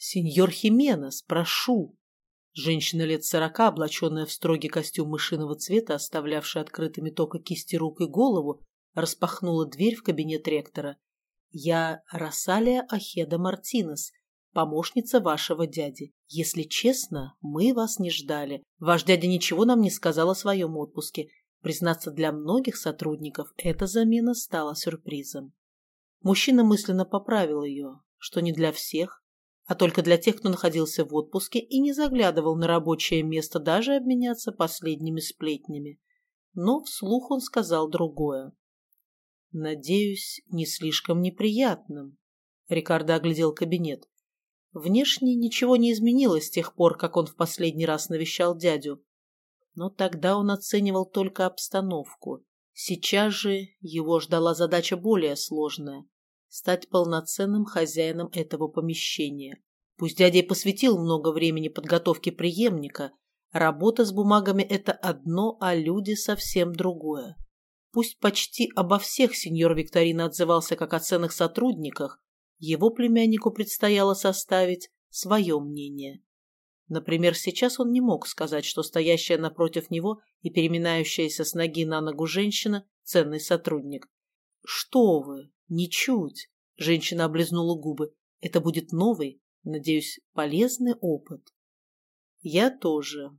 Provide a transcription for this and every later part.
Сеньор Хименес, прошу. Женщина лет сорока, облаченная в строгий костюм мышиного цвета, оставлявшая открытыми только кисти рук и голову, распахнула дверь в кабинет ректора. «Я Рассалия Ахеда Мартинес, помощница вашего дяди. Если честно, мы вас не ждали. Ваш дядя ничего нам не сказал о своем отпуске. Признаться, для многих сотрудников эта замена стала сюрпризом». Мужчина мысленно поправил ее, что не для всех, а только для тех, кто находился в отпуске и не заглядывал на рабочее место даже обменяться последними сплетнями. Но вслух он сказал другое. «Надеюсь, не слишком неприятным». Рикардо оглядел кабинет. Внешне ничего не изменилось с тех пор, как он в последний раз навещал дядю. Но тогда он оценивал только обстановку. Сейчас же его ждала задача более сложная – стать полноценным хозяином этого помещения. Пусть дядя и посвятил много времени подготовке преемника, работа с бумагами – это одно, а люди – совсем другое. Пусть почти обо всех сеньор Викторина отзывался как о ценных сотрудниках, его племяннику предстояло составить свое мнение. Например, сейчас он не мог сказать, что стоящая напротив него и переминающаяся с ноги на ногу женщина – ценный сотрудник. «Что вы? Ничуть!» – женщина облизнула губы. «Это будет новый, надеюсь, полезный опыт». «Я тоже».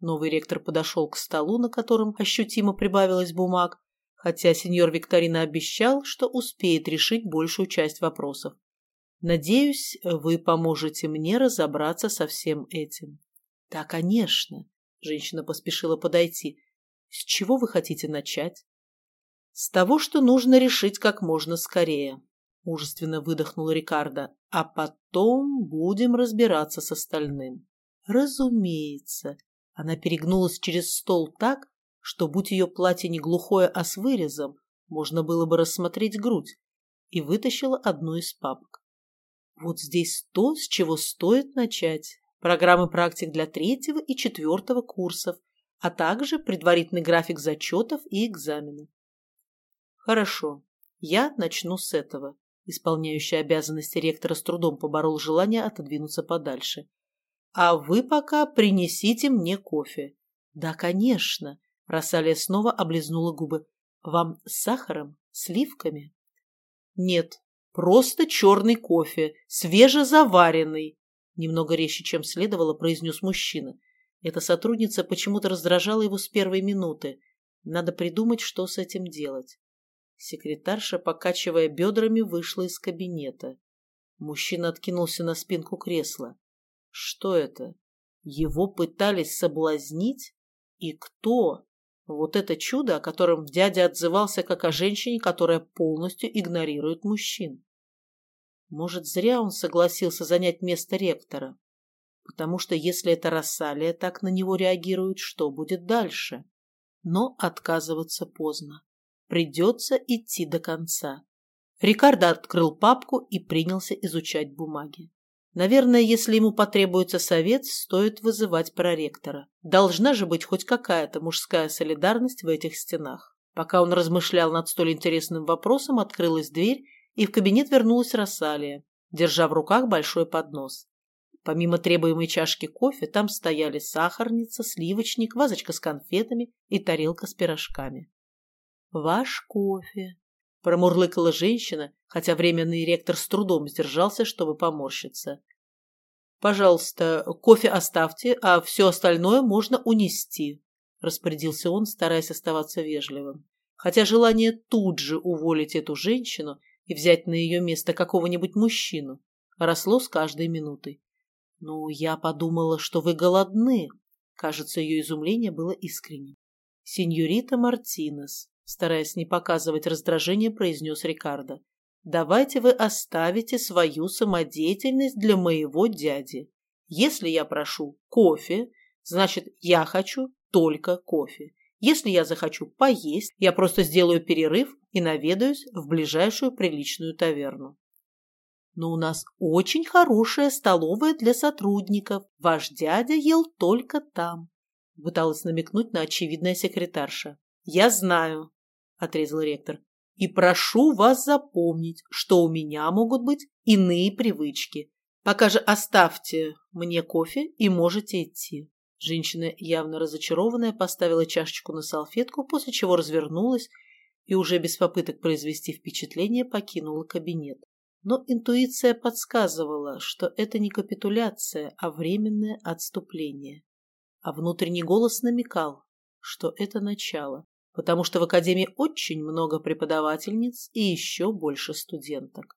Новый ректор подошел к столу, на котором ощутимо прибавилось бумаг, хотя сеньор Викторина обещал, что успеет решить большую часть вопросов. Надеюсь, вы поможете мне разобраться со всем этим. Да, конечно. Женщина поспешила подойти. С чего вы хотите начать? С того, что нужно решить как можно скорее. Мужественно выдохнул Рикардо. А потом будем разбираться с остальным. Разумеется. Она перегнулась через стол так, что, будь ее платье не глухое, а с вырезом, можно было бы рассмотреть грудь, и вытащила одну из папок. Вот здесь то, с чего стоит начать. Программы практик для третьего и четвертого курсов, а также предварительный график зачетов и экзаменов. Хорошо, я начну с этого. Исполняющий обязанности ректора с трудом поборол желание отодвинуться подальше. А вы пока принесите мне кофе. Да, конечно. Рассалия снова облизнула губы. Вам с сахаром? Сливками? Нет, просто черный кофе, свежезаваренный. Немного резче, чем следовало, произнес мужчина. Эта сотрудница почему-то раздражала его с первой минуты. Надо придумать, что с этим делать. Секретарша, покачивая бедрами, вышла из кабинета. Мужчина откинулся на спинку кресла. Что это? Его пытались соблазнить? И кто? Вот это чудо, о котором дядя отзывался как о женщине, которая полностью игнорирует мужчин. Может, зря он согласился занять место ректора. Потому что если эта Рассалия так на него реагирует, что будет дальше? Но отказываться поздно. Придется идти до конца. Рикардо открыл папку и принялся изучать бумаги. Наверное, если ему потребуется совет, стоит вызывать проректора. Должна же быть хоть какая-то мужская солидарность в этих стенах. Пока он размышлял над столь интересным вопросом, открылась дверь, и в кабинет вернулась Рассалия, держа в руках большой поднос. Помимо требуемой чашки кофе, там стояли сахарница, сливочник, вазочка с конфетами и тарелка с пирожками. «Ваш кофе», – промурлыкала женщина, хотя временный ректор с трудом сдержался, чтобы поморщиться. «Пожалуйста, кофе оставьте, а все остальное можно унести», – распорядился он, стараясь оставаться вежливым. Хотя желание тут же уволить эту женщину и взять на ее место какого-нибудь мужчину росло с каждой минутой. «Ну, я подумала, что вы голодны». Кажется, ее изумление было искренним. «Сеньорита Мартинес», стараясь не показывать раздражение, произнес Рикардо. Давайте вы оставите свою самодеятельность для моего дяди. Если я прошу кофе, значит, я хочу только кофе. Если я захочу поесть, я просто сделаю перерыв и наведаюсь в ближайшую приличную таверну. Но у нас очень хорошая столовая для сотрудников. Ваш дядя ел только там. Пыталась намекнуть на очевидная секретарша. Я знаю, отрезал ректор. И прошу вас запомнить, что у меня могут быть иные привычки. Пока же оставьте мне кофе и можете идти. Женщина, явно разочарованная, поставила чашечку на салфетку, после чего развернулась и уже без попыток произвести впечатление покинула кабинет. Но интуиция подсказывала, что это не капитуляция, а временное отступление. А внутренний голос намекал, что это начало, потому что в академии очень много преподавательниц и еще больше студенток.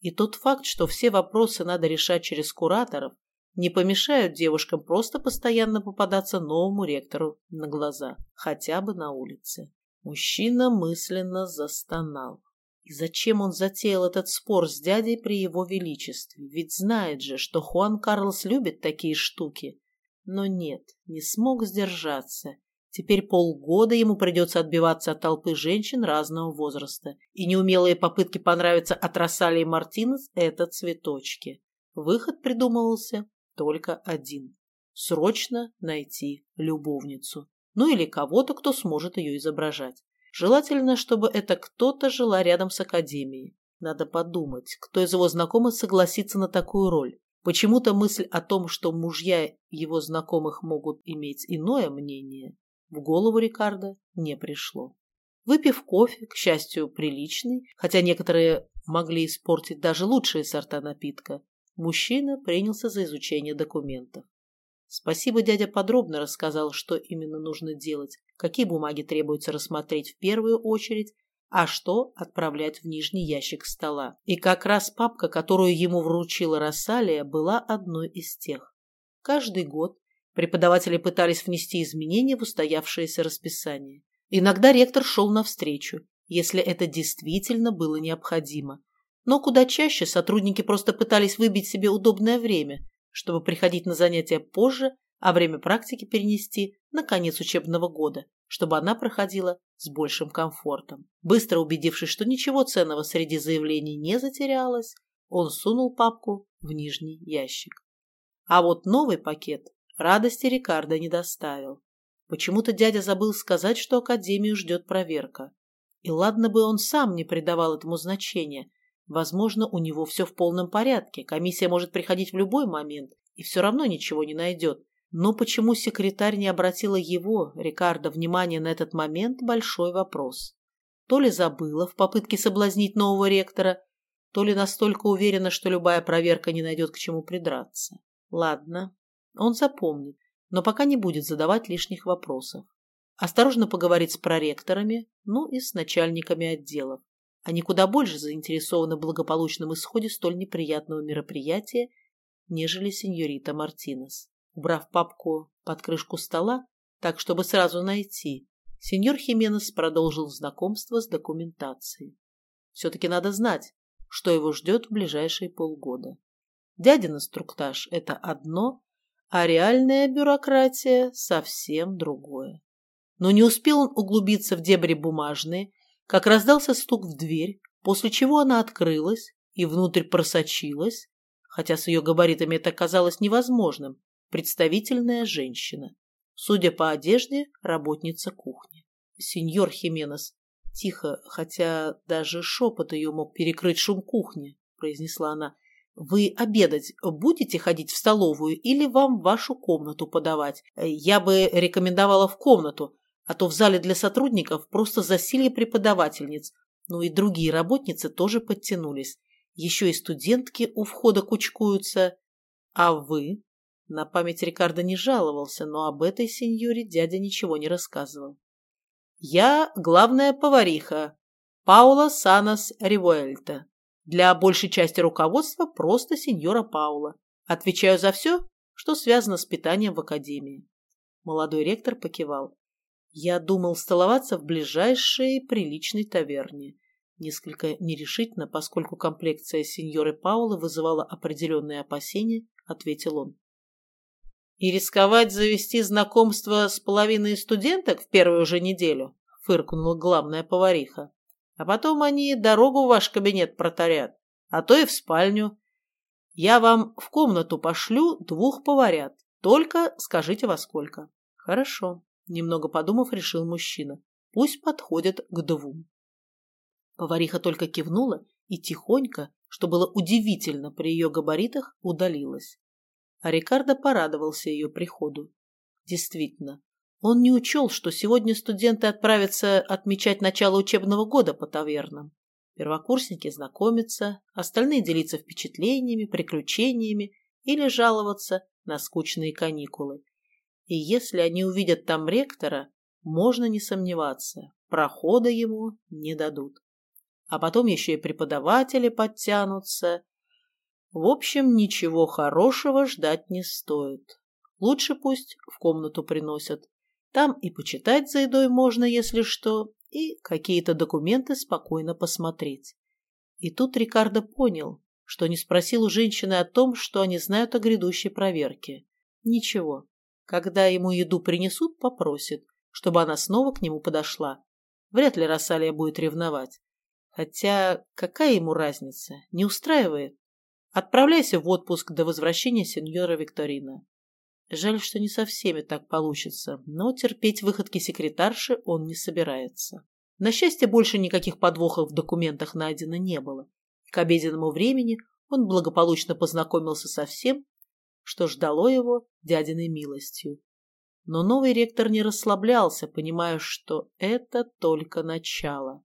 И тот факт, что все вопросы надо решать через кураторов, не помешают девушкам просто постоянно попадаться новому ректору на глаза, хотя бы на улице. Мужчина мысленно застонал. И зачем он затеял этот спор с дядей при его величестве? Ведь знает же, что Хуан Карлос любит такие штуки. Но нет, не смог сдержаться. Теперь полгода ему придется отбиваться от толпы женщин разного возраста. И неумелые попытки понравиться от и Мартинес – это цветочки. Выход придумывался только один. Срочно найти любовницу. Ну или кого-то, кто сможет ее изображать. Желательно, чтобы эта кто-то жила рядом с академией. Надо подумать, кто из его знакомых согласится на такую роль. Почему-то мысль о том, что мужья его знакомых могут иметь иное мнение, в голову Рикардо не пришло. Выпив кофе, к счастью, приличный, хотя некоторые могли испортить даже лучшие сорта напитка, Мужчина принялся за изучение документов. Спасибо, дядя подробно рассказал, что именно нужно делать, какие бумаги требуется рассмотреть в первую очередь, а что отправлять в нижний ящик стола. И как раз папка, которую ему вручила Рассалия, была одной из тех. Каждый год преподаватели пытались внести изменения в устоявшееся расписание. Иногда ректор шел навстречу, если это действительно было необходимо, но куда чаще сотрудники просто пытались выбить себе удобное время, чтобы приходить на занятия позже, а время практики перенести на конец учебного года, чтобы она проходила с большим комфортом. Быстро убедившись, что ничего ценного среди заявлений не затерялось, он сунул папку в нижний ящик. А вот новый пакет радости Рикардо не доставил. Почему-то дядя забыл сказать, что Академию ждет проверка. И ладно бы он сам не придавал этому значения, Возможно, у него все в полном порядке, комиссия может приходить в любой момент и все равно ничего не найдет. Но почему секретарь не обратила его, Рикардо, внимание на этот момент – большой вопрос. То ли забыла в попытке соблазнить нового ректора, то ли настолько уверена, что любая проверка не найдет к чему придраться. Ладно, он запомнит, но пока не будет задавать лишних вопросов. Осторожно поговорить с проректорами, ну и с начальниками отделов. Они куда больше заинтересованы в благополучном исходе столь неприятного мероприятия, нежели сеньорита Мартинес. Убрав папку под крышку стола, так, чтобы сразу найти, сеньор Хименес продолжил знакомство с документацией. Все-таки надо знать, что его ждет в ближайшие полгода. Дядин инструктаж – это одно, а реальная бюрократия – совсем другое. Но не успел он углубиться в дебри бумажные как раздался стук в дверь, после чего она открылась и внутрь просочилась, хотя с ее габаритами это казалось невозможным, представительная женщина. Судя по одежде, работница кухни. Сеньор Хименес, тихо, хотя даже шепот ее мог перекрыть шум кухни, произнесла она. Вы обедать будете ходить в столовую или вам вашу комнату подавать? Я бы рекомендовала в комнату, а то в зале для сотрудников просто засилье преподавательниц, ну и другие работницы тоже подтянулись. Еще и студентки у входа кучкуются. А вы? На память Рикардо не жаловался, но об этой сеньоре дядя ничего не рассказывал. Я главная повариха, Паула Санас Ривуэльта. Для большей части руководства просто сеньора Паула. Отвечаю за все, что связано с питанием в академии. Молодой ректор покивал. Я думал столоваться в ближайшей приличной таверне. Несколько нерешительно, поскольку комплекция сеньоры Паулы вызывала определенные опасения, ответил он. «И рисковать завести знакомство с половиной студенток в первую же неделю?» — фыркнула главная повариха. «А потом они дорогу в ваш кабинет протарят, а то и в спальню. Я вам в комнату пошлю двух поварят, только скажите во сколько». «Хорошо», Немного подумав, решил мужчина. Пусть подходят к двум. Повариха только кивнула и тихонько, что было удивительно при ее габаритах, удалилась. А Рикардо порадовался ее приходу. Действительно, он не учел, что сегодня студенты отправятся отмечать начало учебного года по тавернам. Первокурсники знакомятся, остальные делиться впечатлениями, приключениями или жаловаться на скучные каникулы. И если они увидят там ректора, можно не сомневаться, прохода ему не дадут. А потом еще и преподаватели подтянутся. В общем, ничего хорошего ждать не стоит. Лучше пусть в комнату приносят. Там и почитать за едой можно, если что, и какие-то документы спокойно посмотреть. И тут Рикардо понял, что не спросил у женщины о том, что они знают о грядущей проверке. Ничего. Когда ему еду принесут, попросит, чтобы она снова к нему подошла. Вряд ли Рассалия будет ревновать. Хотя какая ему разница? Не устраивает? Отправляйся в отпуск до возвращения сеньора Викторина. Жаль, что не со всеми так получится, но терпеть выходки секретарши он не собирается. На счастье, больше никаких подвохов в документах найдено не было. К обеденному времени он благополучно познакомился со всем, что ждало его дядиной милостью. Но новый ректор не расслаблялся, понимая, что это только начало.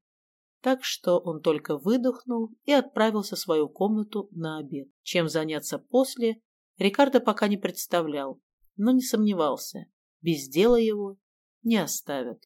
Так что он только выдохнул и отправился в свою комнату на обед. Чем заняться после, Рикардо пока не представлял, но не сомневался, без дела его не оставят.